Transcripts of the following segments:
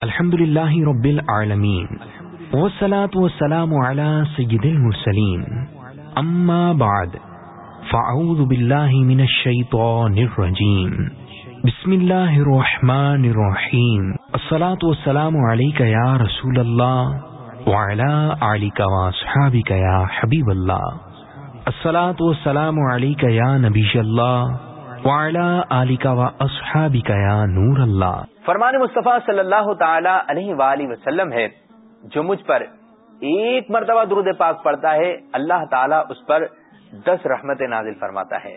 الحمد للہ رب العالمین والصلاة والسلام على سید المرسلین. اما بعد، فاعوذ باللہ من الشیطان الرجیم. بسم اللہ الرحمن الرحیم. الصلاة والسلام علیکہ یا رسول اللہ وعلى آلکہ واصحابکہ یا حبیب اللہ. الصلاة والسلام علیکہ یا نبی اللہ وعلا علیکہ واصحابکہ یا نور اللہ. فرمان مصطفیٰ صلی اللہ تعالی علیہ وآلہ وسلم ہے، جو مجھ پر ایک مرتبہ درود پاک پڑتا ہے، اللہ تعالیٰ اس پر دس رحمت نازل فرماتا ہے۔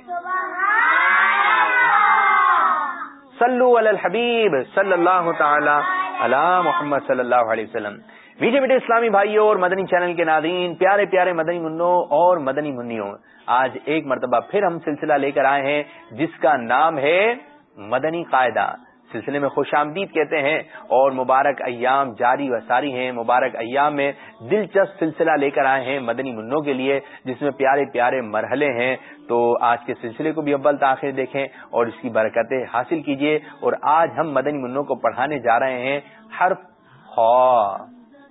صلو علی الحبیب صلی اللہ تعالی علی محمد صلی اللہ علیہ وسلم۔ میٹھے میٹھے اسلامی بھائیوں اور مدنی چینل کے ناظرین، پیارے پیارے مدنی منوں اور مدنی منوں آج ایک مرتبہ پھر ہم سلسلہ لے کر آئے ہیں، جس کا نام ہے مدنی قاعدہ۔ سلسلے میں خوش آمدید کہتے ہیں اور مبارک ایام جاری و ساری ہیں۔ مبارک ایام میں دلچسپ سلسلہ لے کر آئے ہیں مدنی منوں کے لیے، جس میں پیارے پیارے مرحلے ہیں۔ تو آج کے سلسلے کو بھی اول تاخیر دیکھیں اور اس کی برکتیں حاصل کیجیے اور آج ہم مدنی منوں کو پڑھانے جا رہے ہیں۔ حرف خوا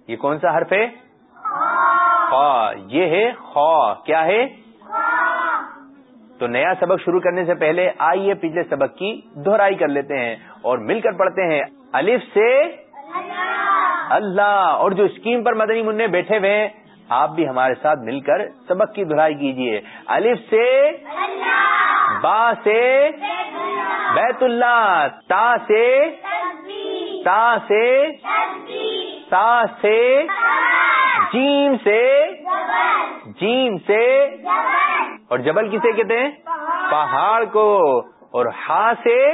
یہ کون سا حرف ہے؟ خوا یہ ہے خوا کیا ہے؟ تو نیا سبق شروع کرنے سے پہلے آئیے پچھلے سبق کی دہرائی کر لیتے ہیں اور مل کر پڑھتے ہیں الف سے اللہ اور جو اسکیم پر مدنی منع بیٹھے ہوئے ہیں، آپ بھی ہمارے ساتھ مل کر سبق کی دہرائی کیجیے الف سے با سے بیت اللہ، تا سے تا سے تا سے جیم سے جیم سے اور جبل کسے کہتے ہیں؟ پہاڑ کو اور ہا سے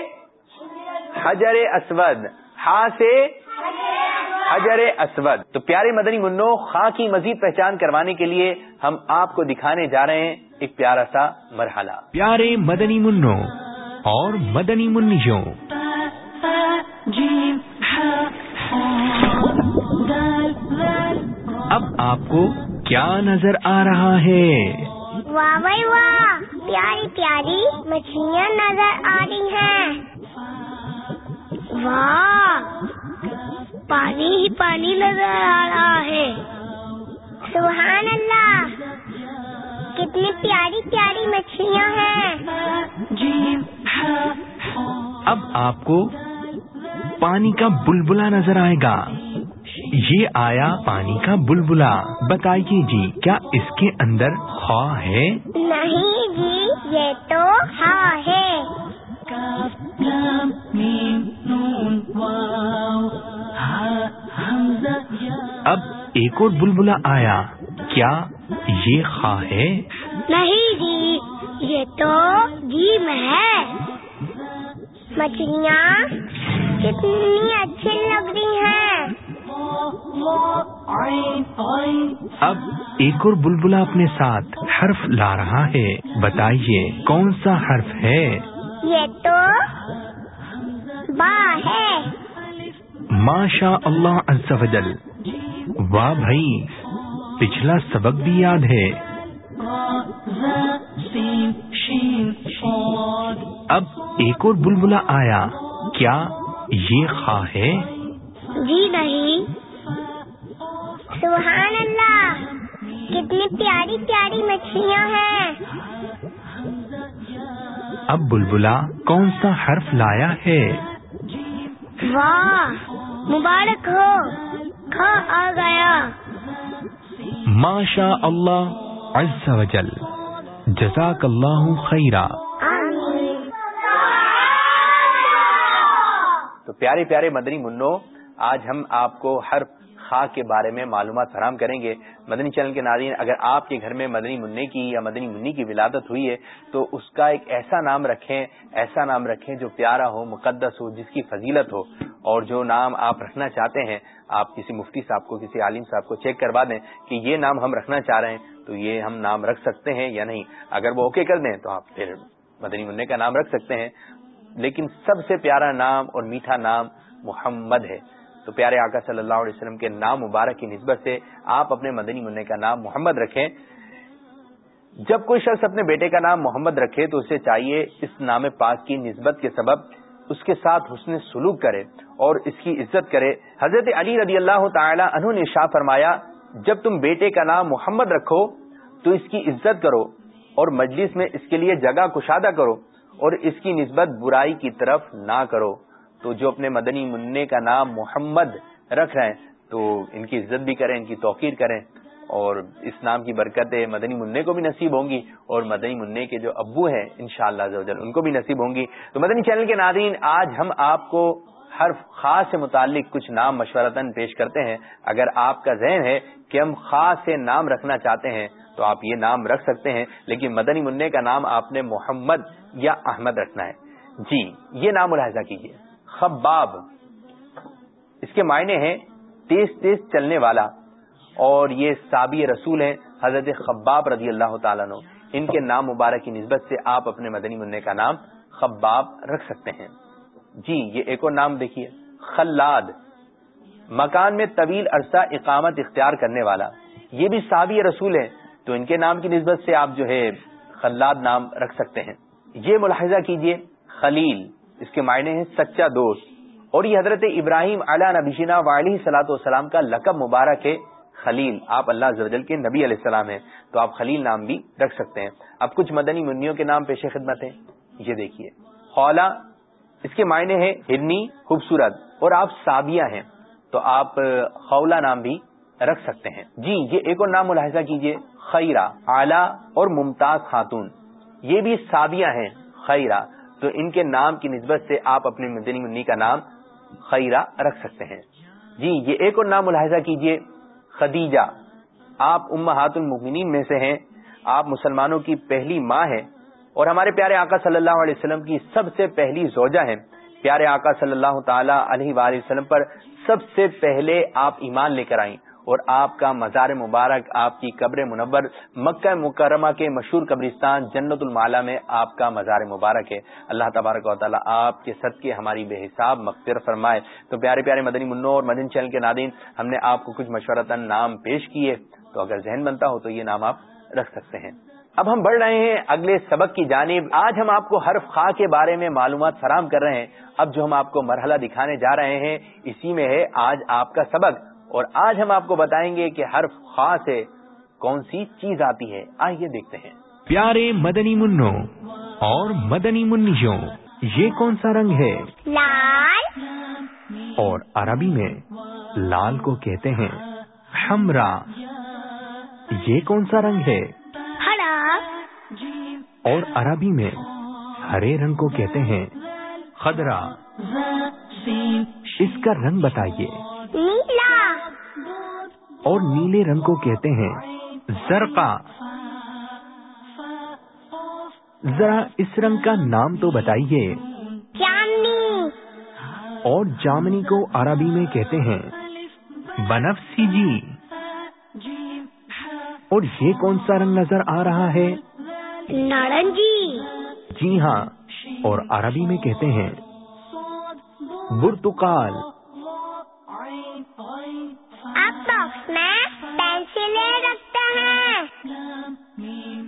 حجر اسود، ہا سے حجر اسود۔ تو پیارے مدنی منو خاں کی مزید پہچان کروانے کے لیے ہم آپ کو دکھانے جا رہے ہیں ایک پیارا سا مرحلہ۔ پیارے مدنی منو اور مدنی منوں اب آپ کو کیا نظر آ رہا ہے؟ واہ بھائی واہ پیاری پیاری مچھلیاں نظر آ رہی ہیں۔ واہ پانی ہی پانی نظر آ رہا ہے۔ سبحان اللہ کتنی پیاری پیاری مچھلیاں ہیں۔ اب آپ کو پانی کا بلبلا نظر آئے گا۔ یہ آیا پانی کا بلبلا بتائیے جی کیا اس کے اندر خواہ ہے؟ نہیں جی یہ تو ہاں ہے۔ اب ایک اور بلبلا آیا۔ کیا یہ خواہ ہے؟ نہیں جی یہ تو جیم ہے۔ مچھلیاں کتنی اچھی لگ رہی ہیں۔ اب ایک اور بلبلا اپنے ساتھ حرف لا رہا ہے۔ بتائیے کون سا حرف ہے؟ یہ تو با ہے۔ ماشا اللہ وجل واہ بھائی پچھلا سبق بھی یاد ہے۔ اب ایک اور بلبلا آیا۔ کیا یہ خواہ ہے؟ جی نہیں۔ سبحان اللہ کتنی پیاری پیاری مچھلیاں ہیں۔ اب بلبلا کون سا حرف لایا ہے؟ واہ مبارک ہو کھا آ گیا؟ ماشا اللہ عز و جل جزاک اللہ خیرہ تو پیارے پیارے مدنی منو آج ہم آپ کو ہر خاک کے بارے میں معلومات فراہم کریں گے۔ مدنی چینل کے ناظرین، اگر آپ کے گھر میں مدنی منی کی یا مدنی منی کی ولادت ہوئی ہے، تو اس کا ایک ایسا نام رکھیں، ایسا نام رکھیں جو پیارا ہو، مقدس ہو، جس کی فضیلت ہو۔ اور جو نام آپ رکھنا چاہتے ہیں، آپ کسی مفتی صاحب کو، کسی عالم صاحب کو چیک کروا دیں کہ یہ نام ہم رکھنا چاہ رہے ہیں، تو یہ ہم نام رکھ سکتے ہیں یا نہیں۔ اگر وہ اوکے کر دیں، تو آپ پھر مدنی منع کا نام رکھ سکتے ہیں۔ لیکن سب سے پیارا نام اور میٹھا نام محمد ہے۔ تو پیارے آقا صلی اللہ علیہ وسلم کے نام مبارک کی نسبت سے آپ اپنے مدنی منع کا نام محمد رکھیں۔ جب کوئی شخص اپنے بیٹے کا نام محمد رکھے تو اسے چاہیے اس نام پاک کی نسبت کے سبب اس کے ساتھ حسن سلوک کرے اور اس کی عزت کرے۔ حضرت علی رضی اللہ تعالی عنہ نے شاہ فرمایا، جب تم بیٹے کا نام محمد رکھو تو اس کی عزت کرو اور مجلس میں اس کے لیے جگہ کشادہ کرو اور اس کی نسبت برائی کی طرف نہ کرو۔ تو جو اپنے مدنی منع کا نام محمد رکھ رہے ہیں، تو ان کی عزت بھی کریں، ان کی توقیر کریں۔ اور اس نام کی برکتیں مدنی منع کو بھی نصیب ہوں گی، اور مدنی منع کے جو ابو ہیں ان شاء اللہ ان کو بھی نصیب ہوں گی۔ تو مدنی چینل کے ناظرین، آج ہم آپ کو ہر خاص سے متعلق کچھ نام مشورتاً پیش کرتے ہیں۔ اگر آپ کا ذہن ہے کہ ہم خاص سے نام رکھنا چاہتے ہیں، تو آپ یہ نام رکھ سکتے ہیں، لیکن مدنی منع کا نام آپ نے محمد یا احمد رکھنا ہے۔ جی یہ نام ملاحظہ کیجیے خباب۔ اس کے معنی ہیں تیز تیز چلنے والا۔ اور یہ سابی رسول ہیں، حضرت خباب رضی اللہ تعالیٰ نو ان کے نام مبارک کی نسبت سے آپ اپنے مدنی منع کا نام خباب رکھ سکتے ہیں۔ جی یہ ایک اور نام دیکھیے، خلاد۔ مکان میں طویل عرصہ اقامت اختیار کرنے والا۔ یہ بھی سابی رسول ہیں، تو ان کے نام کی نسبت سے آپ جو ہے خلاد نام رکھ سکتے ہیں۔ یہ ملاحظہ کیجیے، خلیل۔ اس کے معنی ہیں سچا دوست۔ اور یہ حضرت ابراہیم علیہ نبیشینہ والی سلاۃ والسلام کا لقب مبارک ہے، خلیل۔ آپ اللہ زوجل کے نبی علیہ السلام ہیں، تو آپ خلیل نام بھی رکھ سکتے ہیں۔ اب کچھ مدنی منیوں کے نام پیش خدمت ہیں۔ یہ دیکھیے۔ خولا اس کے معنی ہے ہرنی، خوبصورت۔ اور آپ سابیہ ہیں، تو آپ خولا نام بھی رکھ سکتے ہیں۔ جی یہ ایک اور نام ملاحظہ کیجیے۔ خیرہ، اعلی اور ممتاز خاتون۔ یہ بھی سابیہ ہیں، خیرہ۔ تو ان کے نام کی نسبت سے آپ اپنے مدنی منی کا نام خیرہ رکھ سکتے ہیں۔ جی یہ ایک اور نام ملاحظہ کیجیے۔ خدیجہ، آپ امہات المؤمنین میں سے ہیں۔ آپ مسلمانوں کی پہلی ماں ہیں۔ اور ہمارے پیارے آقا صلی اللہ علیہ وسلم کی سب سے پہلی زوجہ ہیں۔ پیارے آقا صلی اللہ تعالی علیہ وآلہ وسلم پر سب سے پہلے آپ ایمان لے کر آئیں۔ اور آپ کا مزار مبارک، آپ کی قبر منور، مکہ مکرمہ کے مشہور قبرستان جنت المالا میں آپ کا مزار مبارک ہے۔ اللہ تبارک و تعالیٰ آپ کے سد کے ہماری بے حساب مغفر فرمائے۔ تو پیارے پیارے مدنی منو اور مدن چینل کے نادین ہم نے آپ کو کچھ مشورتاً نام پیش کیے۔ تو اگر ذہن بنتا ہو تو یہ نام آپ رکھ سکتے ہیں۔ اب ہم بڑھ رہے ہیں اگلے سبق کی جانب۔ آج ہم آپ کو حرف خواہ کے بارے میں معلومات فراہم کر رہے ہیں۔ اب جو ہم آپ کو مرحلہ دکھانے جا رہے ہیں، اسی میں ہے آج آپ کا سبق۔ اور آج ہم آپ کو بتائیں گے کہ حرف خاص سے کون سی چیز آتی ہے۔ آئیے دیکھتے ہیں۔ پیارے مدنی منو اور مدنی منیوں یہ کون سا رنگ ہے؟ لال۔ اور عربی میں لال کو کہتے ہیں ہمرا یہ کون سا رنگ ہے؟ ہرا۔ اور عربی میں ہرے رنگ کو کہتے ہیں خدرا۔ اس کا رنگ بتائیے۔ اور نیلے رنگ کو کہتے ہیں زرقا۔ ذرا اس رنگ کا نام تو بتائیے۔ اور جامنی کو عربی میں کہتے ہیں بنفسی جی اور یہ کون سا رنگ نظر آ رہا ہے؟ نارنجی۔ جی ہاں اور عربی میں کہتے ہیں برتقال۔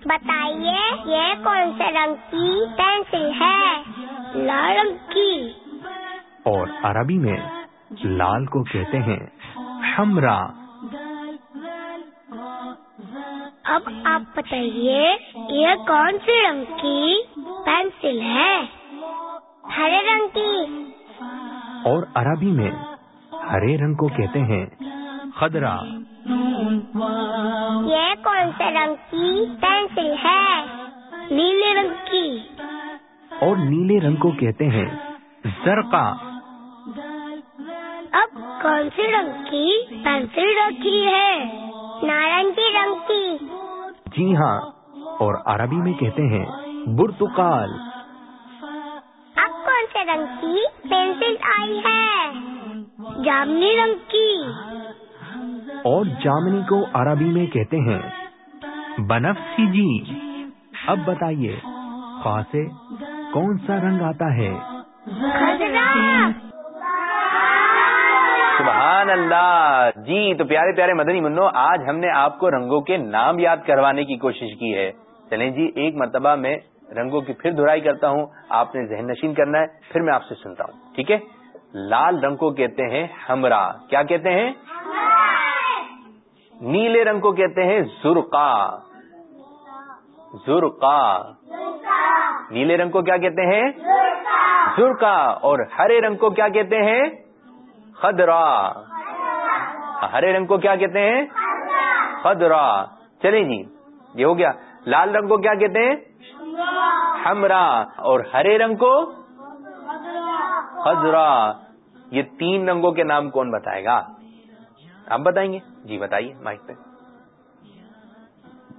بتائیے یہ کون سے رنگ کی پینسل ہے؟ لال رنگ کی۔ اور عربی میں لال کو کہتے ہیں ہمرا اب آپ بتائیے یہ کون سے رنگ کی پینسل ہے؟ ہرے رنگ کی۔ اور عربی میں ہرے رنگ کو کہتے ہیں خدرا یہ کون سے رنگ کی پینسل ہے؟ نیلے رنگ کی۔ اور نیلے رنگ کو کہتے ہیں زرقا۔ اب کون سے رنگ کی پینسل رکھی ہے؟ نارنجی رنگ کی۔ جی ہاں اور عربی میں کہتے ہیں برتقال۔ اب کون سے رنگ کی پینسل آئی ہے؟ جامنی رنگ کی۔ اور جامنی کو عربی میں کہتے ہیں، بنفسی جی اب بتائیے خاص سے کون سا رنگ آتا ہے؟ سبحان اللہ۔ جی تو پیارے پیارے مدنی منو، آج ہم نے آپ کو رنگوں کے نام یاد کروانے کی کوشش کی ہے۔ چلیں جی ایک مرتبہ میں رنگوں کی پھر دہرائی کرتا ہوں۔ آپ نے ذہن نشین کرنا ہے، پھر میں آپ سے سنتا ہوں۔ ٹھیک ہے؟ لال رنگ کو کہتے ہیں ہمرا کیا کہتے ہیں؟ نیلے رنگ کو کہتے ہیں زرقا۔ زرقا۔ نیلے رنگ کو کیا کہتے ہیں؟ زرقا۔ اور ہرے رنگ کو کیا کہتے ہیں؟ خدرا۔ ہرے رنگ کو کیا کہتے ہیں؟ خدرا۔ چلیں جی یہ ہو گیا۔ لال رنگ کو کیا کہتے ہیں؟ ہمرا۔ اور ہرے رنگ کو؟ خزرا یہ تین رنگوں کے نام کون بتائے گا؟ آپ بتائیں گے؟ جی بتائیے مائک پہ۔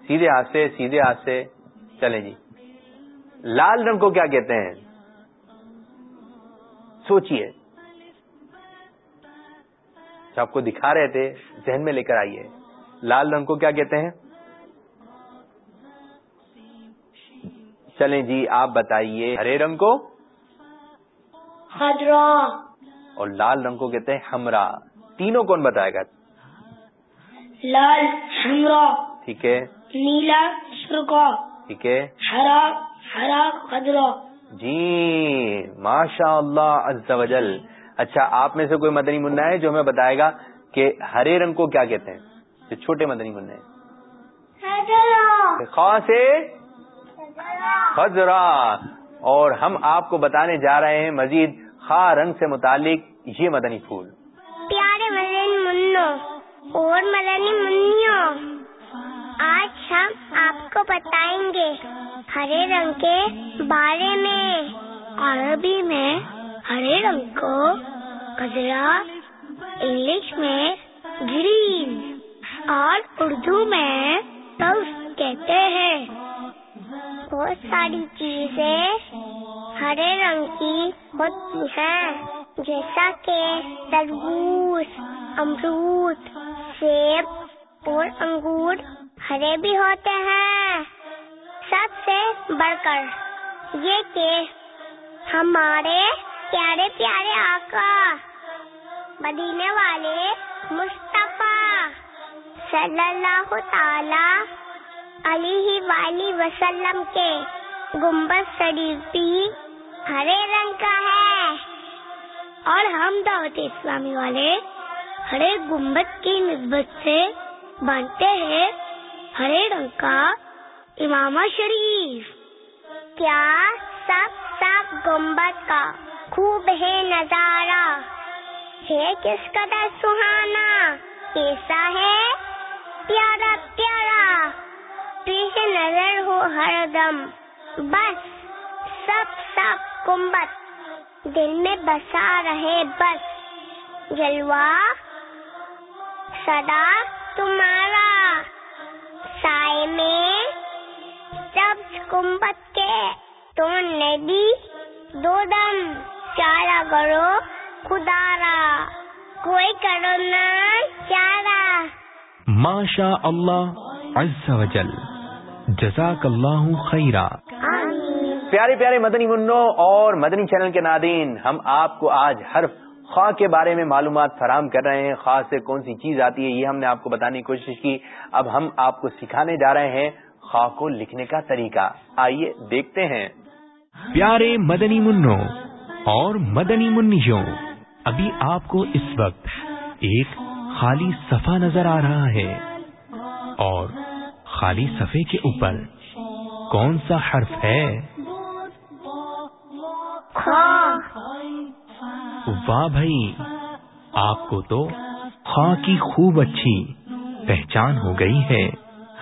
سیدھے ہاتھ سے سیدھے ہاتھ سے۔ چلیں جی۔ لال رنگ کو کیا کہتے ہیں؟ سوچیے آپ کو دکھا رہے تھے ذہن میں لے کر آئیے۔ لال رنگ کو کیا کہتے ہیں؟ چلیں جی آپ بتائیے۔ ہرے رنگ کو؟ خدرا اور لال رنگ کو کہتے ہیں ہمرا تینوں کون بتائے گا؟ لال ہمرا ٹھیک ہے۔ نیلا سرکا ٹھیک ہے۔ ہرا ہرا خدرا جی ماشاء اللہ عز و جل۔ اچھا آپ میں سے کوئی مدنی منا ہے جو ہمیں بتائے گا کہ ہرے رنگ کو کیا کہتے ہیں؟ جو چھوٹے مدنی منا ہے خاص خزرا اور ہم آپ کو بتانے جا رہے ہیں مزید خا رنگ سے متعلق یہ مدنی پھول۔ اور مدنی منوں آج ہم آپ کو بتائیں گے ہرے رنگ کے بارے میں۔ عربی میں ہرے رنگ کو کزرا انگلش میں گرین، اور اردو میں کہتے ہیں۔ بہت ساری چیزیں ہرے رنگ کی ہوتی ہیں، جیسا کہ تربوز، امرود سیب اور انگور ہرے بھی ہوتے ہیں۔ سب سے بڑھ کر یہ کہ ہمارے پیارے پیارے آقا، مدینے والے مصطفیٰ صلی اللہ تعالی علیہ وآلہ وسلم کے گنبد شریف بھی ہرے رنگ کا ہے۔ اور ہم دعوت اسلامی والے ہرے گنبد کی نسبت سے بنتے ہیں ہرے رنگ کا امام شریف۔ کیا سب سب گنبد کا خوب ہے نظارہ؟ ہے کس قدر سہانا؟ کیسا ہے؟ پیارا پیارا۔ پیش نظر ہو ہر دم۔ بس سب سب کمبت دل میں بسا رہے بس۔ جلوا سدا تمہارا۔ سائے میں سب کمبت کے تو ندی دو دم چارا کرو خدارا کوئی کرو نا چارا ماشا اللہ عز و جل۔ جزاک اللہ خیرہ پیارے پیارے مدنی منوں اور مدنی چینل کے نادین ہم آپ کو آج ہر خواہ کے بارے میں معلومات فراہم کر رہے ہیں خواہ سے کون سی چیز آتی ہے یہ ہم نے آپ کو بتانے کی کوشش کی۔ اب ہم آپ کو سکھانے جا رہے ہیں خواہ کو لکھنے کا طریقہ۔ آئیے دیکھتے ہیں۔ پیارے مدنی منوں اور مدنی منیوں ابھی آپ کو اس وقت ایک خالی صفحہ نظر آ رہا ہے۔ اور خالی صفحے کے اوپر کون سا حرف ہے؟ واہ بھائی، آپ کو تو خواہ کی خوب اچھی پہچان ہو گئی ہے۔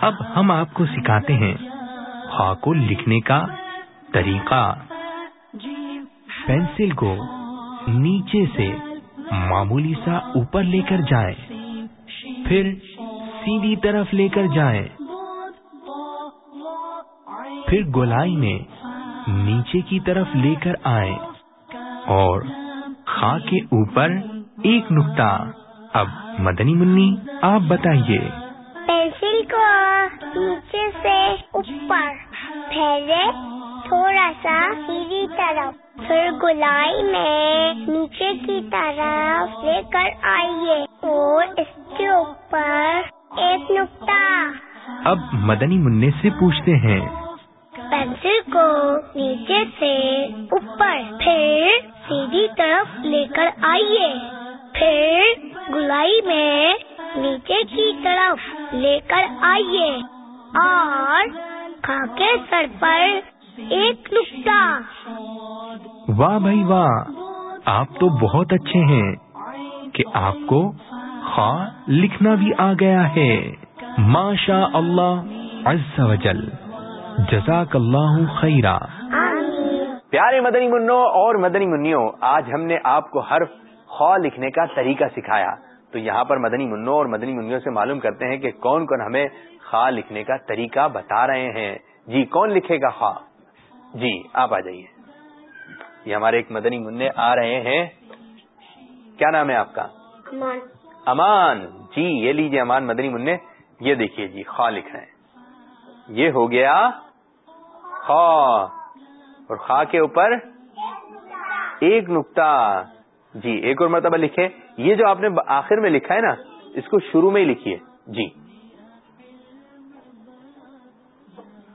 اب ہم آپ کو سکھاتے ہیں خواہ کو لکھنے کا طریقہ۔ پینسل کو نیچے سے معمولی سا اوپر لے کر جائیں پھر سیدھی طرف لے کر جائیں پھر گولائی میں نیچے کی طرف لے کر آئیں اور خا کے اوپر ایک نقطہ۔ اب مدنی منی آپ بتائیے۔ پینسل کو نیچے سے اوپر پھیلے تھوڑا سا سیدھی طرف۔ پھر گلائی میں نیچے کی طرف لے کر آئیے اور اس کے اوپر ایک نقطہ۔ اب مدنی منع سے پوچھتے ہیں۔ پینسل کو نیچے سے اوپر پھر سیدھی طرف لے کر آئیے۔ پھر گلائی میں نیچے کی طرف لے کر آئیے اور کے سر پر ایک نقطہ۔ واہ بھائی واہ، آپ تو بہت اچھے ہیں کہ آپ کو خا لکھنا بھی آ گیا ہے۔ ماشا اللہ عز و جل۔ جزاک اللہ خیرہ پیارے مدنی منو اور مدنی منوں آج ہم نے آپ کو حرف خا لکھنے کا طریقہ سکھایا۔ تو یہاں پر مدنی منوں اور مدنی منوں سے معلوم کرتے ہیں کہ کون کون ہمیں خا لکھنے کا طریقہ بتا رہے ہیں۔ جی کون لکھے گا خا جی آپ آ جائیے۔ یہ ہمارے ایک مدنی منع آ رہے ہیں۔ کیا نام ہے آپ کا؟ امان۔ امان۔ جی یہ لیجیے امان مدنی منع یہ دیکھیے جی خا لکھ رہے ہیں۔ یہ ہو گیا خا اور خا کے اوپر ایک نقطہ جی ایک اور مرتبہ لکھے یہ جو آپ نے آخر میں لکھا ہے نا، اس کو شروع میں ہی لکھیے۔ جی۔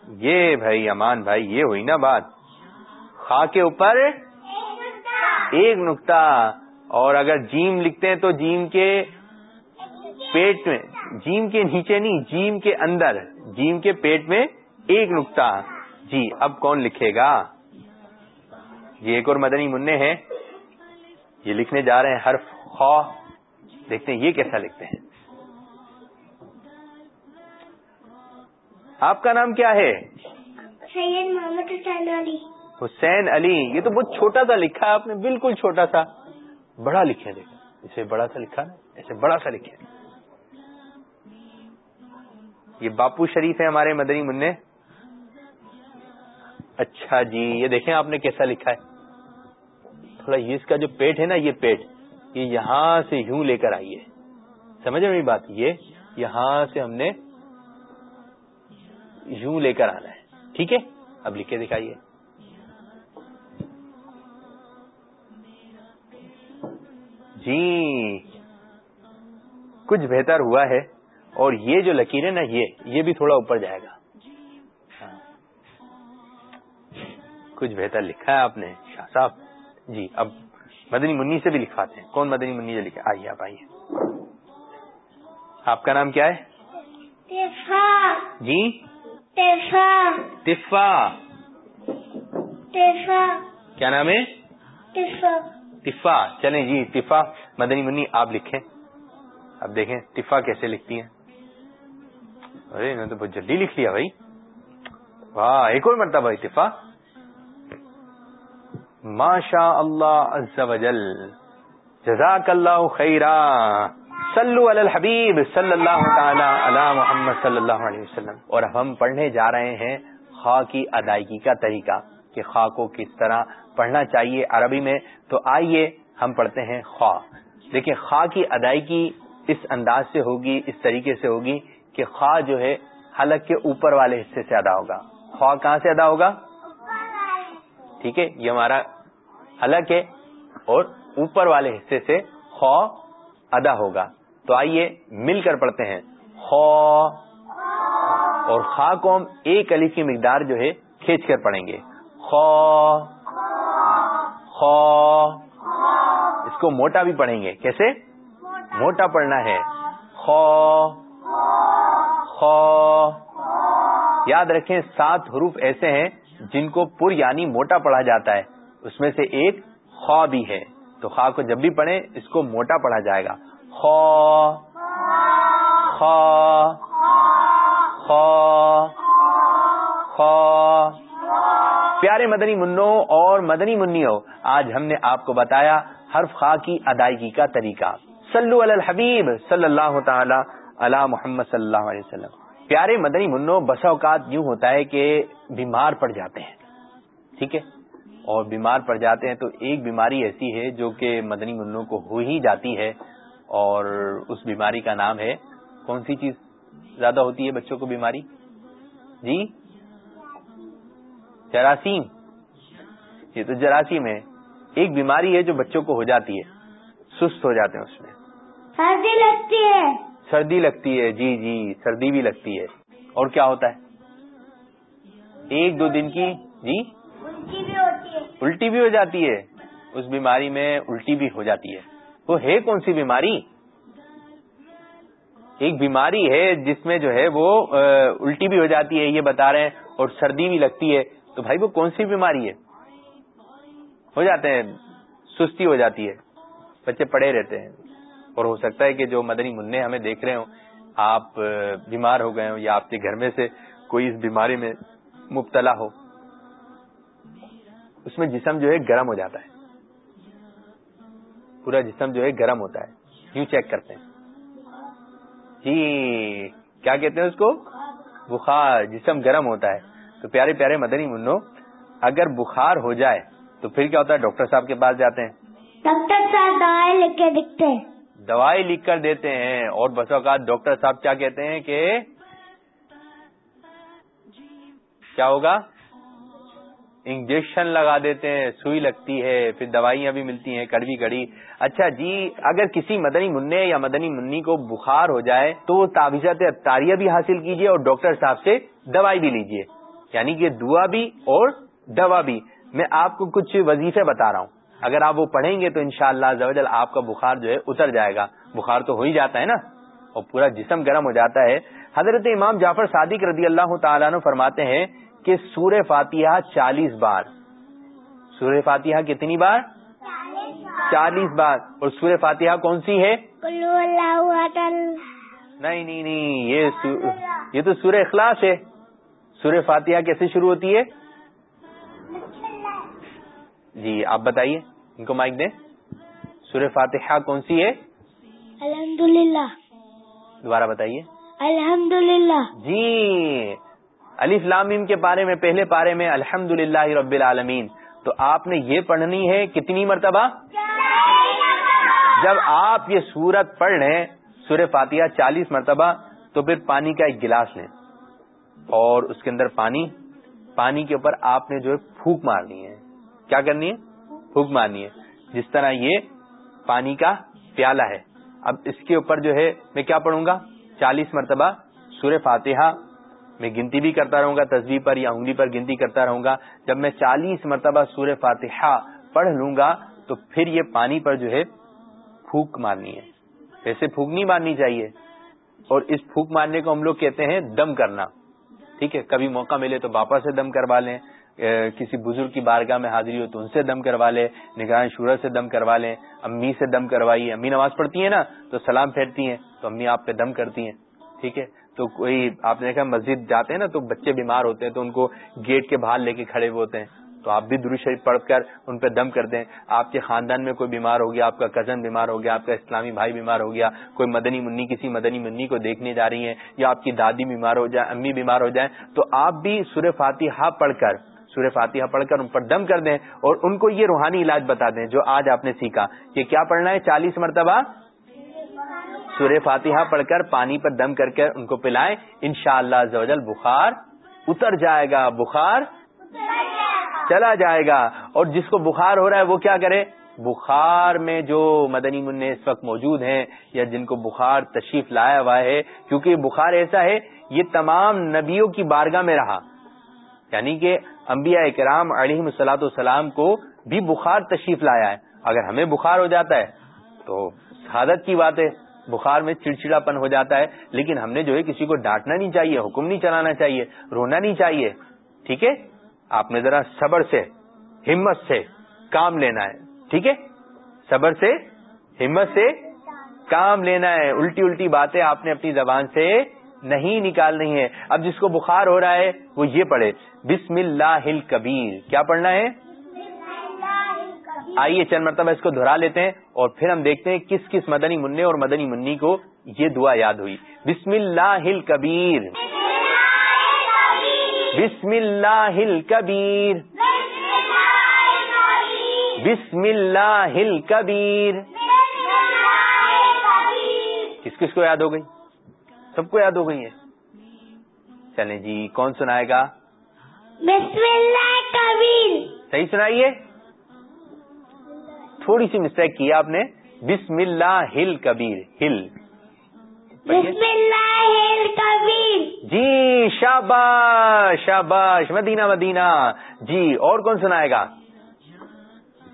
یہ بھائی، امان بھائی، یہ ہوئی نا بات۔ خا کے اوپر ایک نقطہ اور اگر جیم لکھتے ہیں تو جیم کے پیٹ میں، جیم کے نیچے نہیں، جیم کے اندر۔ جیم کے پیٹ میں ایک نقطہ جی اب کون لکھے گا؟ یہ ایک اور مدنی منع ہے۔ یہ لکھنے جا رہے ہیں حرف خا دیکھتے ہیں یہ کیسا لکھتے ہیں۔ آپ کا نام کیا ہے؟ سید محمد حسین علی۔ حسین علی یہ تو بہت چھوٹا سا لکھا ہے آپ نے بالکل چھوٹا سا۔ بڑا لکھے دیکھا اسے بڑا سا لکھا نا ایسے بڑا سا لکھے یہ باپو شریف ہے ہمارے مدنی منع۔ اچھا جی یہ دیکھیں آپ نے کیسا لکھا ہے۔ تھوڑا یہ اس کا جو پیٹ ہے نا، یہ پیٹ، یہ یہاں سے یوں لے کر آئیے۔ سمجھ میری بات یہ؟ یہاں سے ہم نے یوں لے کر آنا ہے۔ ٹھیک ہے؟ اب لکھ کے دکھائیے۔ جی کچھ بہتر ہوا ہے۔ اور یہ جو لکیر ہے نا، یہ یہ بھی تھوڑا اوپر جائے گا۔ کچھ بہتر لکھا ہے آپ نے شاہ صاحب؟ جی اب مدنی منی سے بھی لکھواتے ہیں۔ کون مدنی منی سے لکھا آئیے آپ آئیے۔ آپ کا نام کیا ہے؟ جی؟ تفا کیا نام ہے؟ تفا چلیں جی تفا مدنی منی آپ لکھیں۔ اب دیکھیں تفا کیسے لکھتی ہیں۔ ارے انہوں نے تو بہت جلدی لکھ لیا بھائی۔ واہ ایک اور مرتبہ بھائی تفا ماشا اللہ جل جزاک اللہ خیرہ صلو علی الحبیب صلی اللہ تعالی علی محمد صلی اللہ علیہ وسلم. اور اب ہم پڑھنے جا رہے ہیں خواہ کی ادائیگی کا طریقہ کہ خواہ کو کس طرح پڑھنا چاہیے عربی میں. تو آئیے ہم پڑھتے ہیں خواہ دیکھیں خواہ کی ادائیگی اس انداز سے ہوگی، اس طریقے سے ہوگی کہ خواہ جو ہے حلق کے اوپر والے حصے سے ادا ہوگا. خواہ کہاں سے ادا ہوگا؟ ٹھیک ہے؟ یہ ہمارا حلق ہے اور اوپر والے حصے سے خواہ ادا ہوگا۔ تو آئیے مل کر پڑھتے ہیں۔ خو۔ اور خا کو ہم ایک علی کی مقدار جو ہے کھینچ کر پڑھیں گے۔ خو۔ خو۔ اس کو موٹا بھی پڑھیں گے۔ کیسے؟ موٹا پڑھنا ہے۔ خو۔ خو۔ یاد رکھیں، سات حروف ایسے ہیں جن کو پر یعنی موٹا پڑھا جاتا ہے، اس میں سے ایک خو بھی ہے۔ تو خا کو جب بھی پڑھیں، اس کو موٹا پڑھا جائے گا۔ پیارے مدنی منوں اور مدنی منوں آج ہم نے آپ کو بتایا حرف خا کی ادائیگی کا طریقہ۔ صلو علی الحبیب صلی اللہ تعالی علی محمد صلی اللہ علیہ وسلم۔ پیارے مدنی منوں، بسا اوقات یوں ہوتا ہے کہ بیمار پڑ جاتے ہیں، ٹھیک ہے؟ اور بیمار پڑ جاتے ہیں تو ایک بیماری ایسی ہے جو کہ مدنی منوں کو ہو ہی جاتی ہے، اور اس بیماری کا نام ہے، کون سی چیز زیادہ ہوتی ہے بچوں کو بیماری؟ جی؟ جراثیم۔ یہ تو جراثیم ہے۔ ایک بیماری ہے جو بچوں کو ہو جاتی ہے، سست ہو جاتے ہیں اس میں۔ لگتی ہے۔ سردی لگتی ہے جی جی سردی بھی لگتی ہے۔ اور کیا ہوتا ہے؟ ایک دو دن کی جی؟ الٹی بھی ہو جاتی ہے۔ اس بیماری میں الٹی بھی ہو جاتی ہے۔ وہ ہے کون سی بیماری؟ ایک بیماری ہے جس میں جو ہے وہ الٹی بھی ہو جاتی ہے، یہ بتا رہے ہیں، اور سردی بھی لگتی ہے۔ تو بھائی، وہ کون سی بیماری ہے؟ ہو جاتے ہیں، سستی ہو جاتی ہے۔ بچے پڑے رہتے ہیں۔ اور ہو سکتا ہے کہ جو مدنی منع ہمیں دیکھ رہے ہوں، آپ بیمار ہو گئے ہوں یا آپ کے گھر میں سے کوئی اس بیماری میں مبتلا ہو، اس میں جسم جو ہے گرم ہو جاتا ہے۔ پورا جسم جو ہے گرم ہوتا ہے۔ یوں چیک کرتے ہیں۔ جی کیا کہتے ہیں اس کو؟ بخار، جسم گرم ہوتا ہے۔ تو پیارے پیارے مدنی منو، اگر بخار ہو جائے تو پھر کیا ہوتا ہے؟ ڈاکٹر صاحب کے پاس جاتے ہیں۔ ڈاکٹر صاحب دوائی لکھ کے دکھتے ہیں۔ دوائی لکھ کر دیتے ہیں اور بس اوقات ڈاکٹر صاحب کیا کہتے ہیں کہ کیا ہوگا؟ انجیکشن لگا دیتے ہیں، سوئی لگتی ہے، پھر دوائیاں بھی ملتی ہیں، کڑوی کڑی۔ اچھا جی اگر کسی مدنی منع یا مدنی منی کو بخار ہو جائے تو وہ تعویذات اطاریہ بھی حاصل کیجیے اور ڈاکٹر صاحب سے دوائی بھی لیجیے یعنی کہ دعا بھی اور دوا بھی۔ میں آپ کو کچھ وظیفے بتا رہا ہوں۔ اگر آپ وہ پڑھیں گے تو انشاءاللہ شاء اللہ آپ کا بخار جو ہے اتر جائے گا۔ بخار تو ہو ہی جاتا ہے نا۔ اور پورا جسم گرم ہو جاتا ہے۔ حضرت امام جعفر صادق رضی اللہ تعالیٰ فرماتے ہیں کہ سور فاتحہ چالیس بار۔ سور فاتحہ کتنی بار؟ چالیس بار۔ اور سور فاتحہ کون سی ہے؟ نہیں نہیں نہیں، یہ یہ تو سور اخلاص ہے۔ سور فاتحہ کیسے شروع ہوتی ہے؟ جی آپ بتائیے۔ ان کو مائک دیں۔ سور فاتحہ کون سی ہے؟ الحمد دوبارہ بتائیے۔ الحمد جی علی فلام کے بارے میں پہلے پارے میں الحمد رب العالمین۔ تو آپ نے یہ پڑھنی ہے کتنی مرتبہ؟ جب آپ یہ سورت پڑھ لیں سورہ فاتحہ چالیس مرتبہ تو پھر پانی کا ایک گلاس لیں۔ اور اس کے اندر پانی پانی کے اوپر آپ نے جو ہے پھوک مارنی ہے۔ کیا کرنی ہے؟ پھوک مارنی ہے جس طرح یہ پانی کا پیالہ ہے۔ اب اس کے اوپر جو ہے میں کیا پڑھوں گا؟ چالیس مرتبہ سورہ فاتحہ میں گنتی بھی کرتا رہوں گا تصویر پر یا انگلی پر گنتی کرتا رہوں گا۔ جب میں چالیس مرتبہ سورہ فاتحہ پڑھ لوں گا تو پھر یہ پانی پر جو ہے پھوک مارنی ہے۔ ایسے پھوک نہیں مارنی چاہیے۔ اور اس پھوک مارنے کو ہم لوگ کہتے ہیں دم کرنا۔ ٹھیک ہے، کبھی موقع ملے تو باپا سے دم کروا لیں۔ کسی بزرگ کی بارگاہ میں حاضری ہو تو ان سے دم کروا لیں نگران شورہ سے دم کروا لیں، امی سے دم کروائیے۔ امی نماز پڑھتی ہیں نا، تو سلام پھیرتی ہیں، تو امی آپ پہ دم کرتی ہیں۔ ٹھیک ہے؟ تو کوئی، آپ نے دیکھا مسجد جاتے ہیں نا، تو بچے بیمار ہوتے ہیں، تو ان کو گیٹ کے باہر لے کے کھڑے ہوئے ہوتے ہیں۔ تو آپ بھی درو شریف پڑھ کر ان پہ دم کر دیں۔ آپ کے خاندان میں کوئی بیمار ہو گیا، آپ کا کزن بیمار ہو گیا، آپ کا اسلامی بھائی بیمار ہو گیا، کوئی مدنی منی، کسی مدنی منی کو دیکھنے جا رہی ہیں، یا آپ کی دادی بیمار ہو جائے، امی بیمار ہو جائیں، تو آپ بھی سور فاتحہ پڑھ کر سور فاتحہ پڑھ کر ان پر دم کر دیں اور ان کو یہ روحانی علاج بتا دیں جو آج آپ نے سیکھا کہ کیا پڑھنا ہے؟ چالیس مرتبہ سورہ فاتحہ پڑھ کر پانی پر دم کر کے ان کو پلائیں۔ ان شاء اللہ بخار اتر جائے گا۔ بخار چلا جائے گا۔ اور جس کو بخار ہو رہا ہے وہ کیا کرے؟ بخار میں جو مدنی منع اس وقت موجود ہیں یا جن کو بخار تشریف لایا ہوا ہے، کیونکہ بخار ایسا ہے، یہ تمام نبیوں کی بارگاہ میں رہا۔ یعنی کہ انبیاء کرام علیہ مسلاط والسلام کو بھی بخار تشریف لایا ہے۔ اگر ہمیں بخار ہو جاتا ہے تو شہادت کی بات ہے بخار میں چڑچڑا پن ہو جاتا ہے، لیکن ہم نے جو ہے کسی کو ڈانٹنا نہیں چاہیے، حکم نہیں چلانا چاہیے، رونا نہیں چاہیے۔ ٹھیک ہے؟ آپ نے ذرا صبر سے، ہمت سے کام لینا ہے۔ ٹھیک ہے؟ صبر سے، ہمت سے کام لینا ہے۔ الٹی الٹی باتیں آپ نے اپنی زبان سے نہیں نکالنی ہے۔ اب جس کو بخار ہو رہا ہے، وہ یہ پڑھے، بسم اللہ کبیر کیا پڑھنا ہے؟ آئیے چند مرتبہ اس کو دہرا لیتے ہیں اور پھر ہم دیکھتے ہیں کس کس مدنی منع اور مدنی منی کو یہ دعا یاد ہوئی۔ بسم اللہ کبیر بسم اللہ کبیر بسم اللہ کبیر کس کس کو یاد ہو گئی؟ سب کو یاد ہو گئی ہیں؟ چلیں جی کون سنائے گا؟ بسم اللہ کبیر۔ صحیح سنائیے؟ تھوڑی سی مسٹیک کی آپ نے۔ بسم اللہ ہل کبیر ہل۔ بسم اللہ ہل کبیر۔ جی شاباش شاباش مدینہ مدینہ۔ جی اور کون سنائے گا؟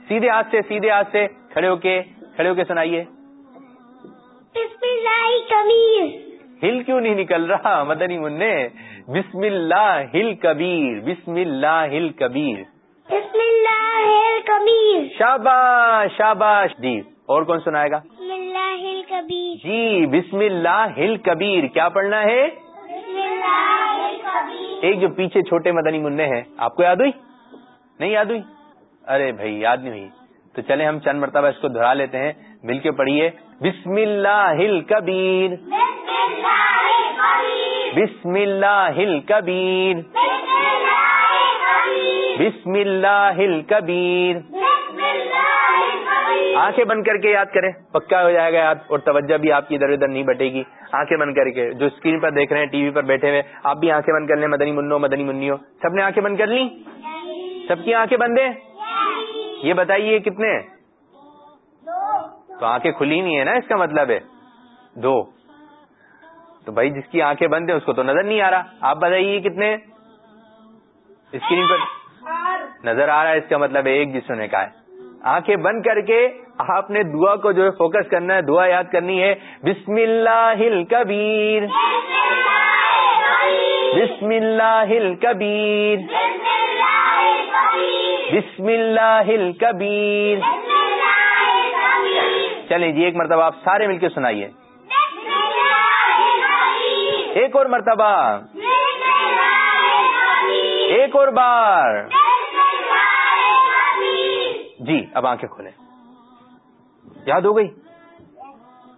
سیدھے ہاتھ سے سیدھے ہاتھ سے کھڑے ہو کے کھڑے ہو کے سنائیے۔ بسم اللہ کبیر۔ ہل کیوں نہیں نکل رہا مدنی منع بسم اللہ ہل کبیر بسم اللہ ہل کبیر۔ بسم اللہ ہل کبیر۔ شاباش شاباش۔ جی اور کون سنائے گا؟ بسم اللہ ہل کبیر۔ جی بسم اللہ ہل کبیر۔ کیا پڑھنا ہے؟ بسم اللہ ہل کبیر۔ ایک جو پیچھے چھوٹے مدنی منع ہیں آپ کو یاد ہوئی؟ نہیں یاد ہوئی؟ ارے بھائی یاد نہیں ہوئی۔ تو چلیں ہم چند مرتبہ اس کو دہرا لیتے ہیں۔ مل کے پڑھیے۔ بسم اللہ الکبیر بسم اللہ الکبیر بسم اللہ الکبیر آنکھیں بند کر کے یاد کریں پکا ہو جائے گا یاد اور توجہ بھی آپ کی ادھر ادھر نہیں بٹے گی آنکھیں بند کر کے جو اسکرین پر دیکھ رہے ہیں ٹی وی پر بیٹھے ہوئے آپ بھی آنکھیں بند کر لیں مدنی منو مدنی منیو سب نے آنکھیں بند کر لی سب کی آنکھیں بند ہیں یہ بتائیے کتنے ہیں تو آنکھیں کھلی نہیں ہے نا، اس کا مطلب ہے۔ دو۔ تو بھائی، جس کی آنکھیں بند ہیں، اس کو تو نظر نہیں آ رہا۔ آپ بتائیے کتنے۔ اسکرین پر نظر آ رہا ہے، اس کا مطلب ہے ایک جسم نے کہا ہے۔ آنکھیں بند کر کے آپ نے دعا کو جو ہے فوکس کرنا ہے، دعا یاد کرنی ہے۔ بسم اللہ کبیر۔ بسم اللہ کبیر۔ بسم اللہ کبیر۔ چلیں جی ایک مرتبہ آپ سارے مل کے سنائیے۔ ایک اور مرتبہ۔ ایک اور بار۔ جی اب آنکھیں کھولیں۔ یاد ہو گئی؟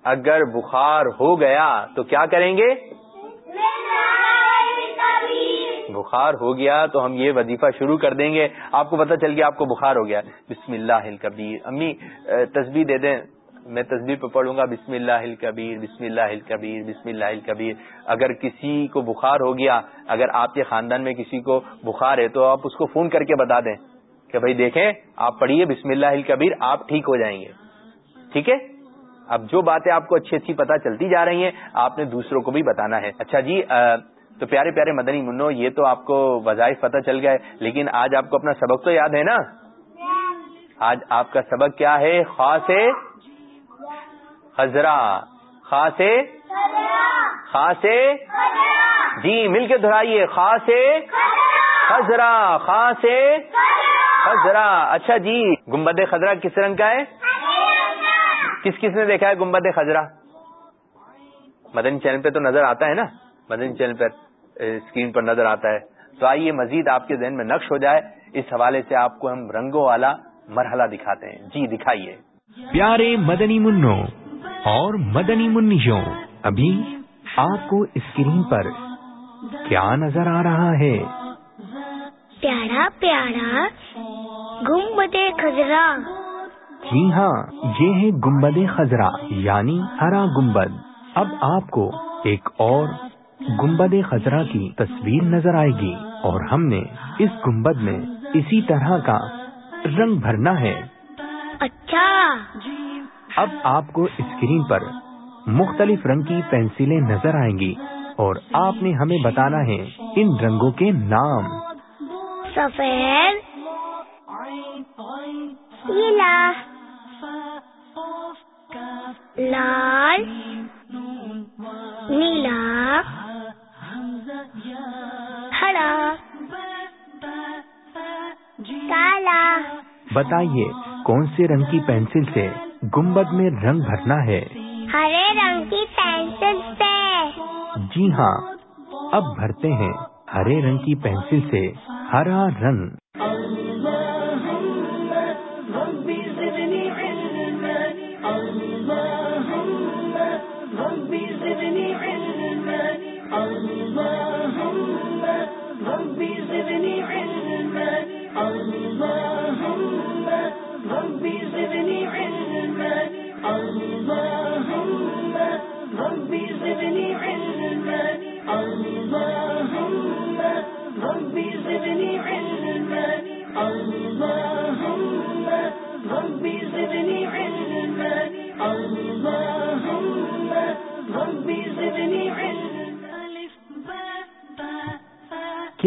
اگر بخار ہو گیا تو کیا کریں گے؟ بخار ہو گیا تو ہم یہ وظیفہ شروع کر دیں گے۔ آپ کو پتہ چل گیا، آپ کو بخار ہو گیا۔ بسم اللہ الکبیر امی تصویر دے دیں۔ میں تصویر پہ پڑھوں گا بسم اللہ الکبیر بسم اللہ الکبیر بسم اللہ الکبیر۔ اگر کسی کو بخار ہو گیا اگر آپ کے خاندان میں کسی کو بخار ہے تو آپ اس کو فون کر کے بتا دیں کہ بھائی دیکھیں آپ پڑھیے بسم اللہ الکبیر آپ ٹھیک ہو جائیں گے۔ ٹھیک ہے؟ اب جو باتیں آپ کو اچھی اچھی پتہ چلتی جا رہی ہیں آپ نے دوسروں کو بھی بتانا ہے۔ اچھا جی تو پیارے پیارے مدنی منو یہ تو آپ کو وظائف پتہ چل گئے لیکن آج آپ کو اپنا سبق تو یاد ہے نا؟ آج آپ کا سبق کیا ہے؟ خاص خزرا خاص خاص جی مل کے دہرائیے خاص خزرا خاص خزرا اچھا جی گمبد خزرا کس رنگ کا ہے؟ کس کس نے دیکھا ہے گمبد خزرا مدنی چینل پہ تو نظر آتا ہے نا؟ مدنی چینل پر اسکرین پر نظر آتا ہے۔ تو آئیے مزید آپ کے ذہن میں نقش ہو جائے۔ اس حوالے سے آپ کو ہم رنگوں والا مرحلہ دکھاتے ہیں۔ جی دکھائیے۔ پیارے مدنی منو اور مدنی منیوں ابھی آپ کو اسکرین پر کیا نظر آ رہا ہے؟ پیارا پیارا گنبد خزرا جی ہاں یہ ہے گمبد خزرا یعنی ہرا گمبد اب آپ کو ایک اور گمبد خزرا کی تصویر نظر آئے گی اور ہم نے اس گمبد میں اسی طرح کا رنگ بھرنا ہے۔ اچھا۔ اب آپ کو اسکرین پر مختلف رنگ کی پینسلیں نظر آئیں گی اور آپ نے ہمیں بتانا ہے ان رنگوں کے نام۔ سفید نیلا لال نیلا ہرا کالا۔ بتائیے کون سے رنگ کی پینسل سے گمبد میں رنگ بھرنا ہے۔ ہرے رنگ کی پینسل سے۔ جی ہاں اب بھرتے ہیں ہرے رنگ کی پینسل سے۔ ہرا رنگ۔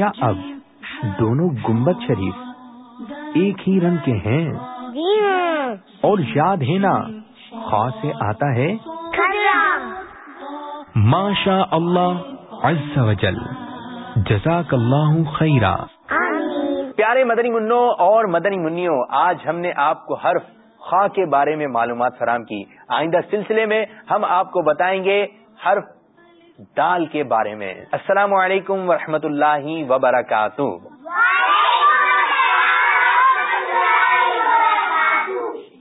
کیا اب دونوں گمبد شریف ایک ہی رنگ کے ہیں؟ جی ہاں۔ اور یاد ہے نا خواہ سے آتا ہے۔ ماشا اللہ عز و جل۔ جزاک اللہ خیرہ آمین۔ پیارے مدنی منوں اور مدنی منیوں آج ہم نے آپ کو حرف خواہ کے بارے میں معلومات فراہم کی۔ آئندہ سلسلے میں ہم آپ کو بتائیں گے حرف دال کے بارے میں۔ السلام علیکم ورحمۃ اللہ وبرکاتہ۔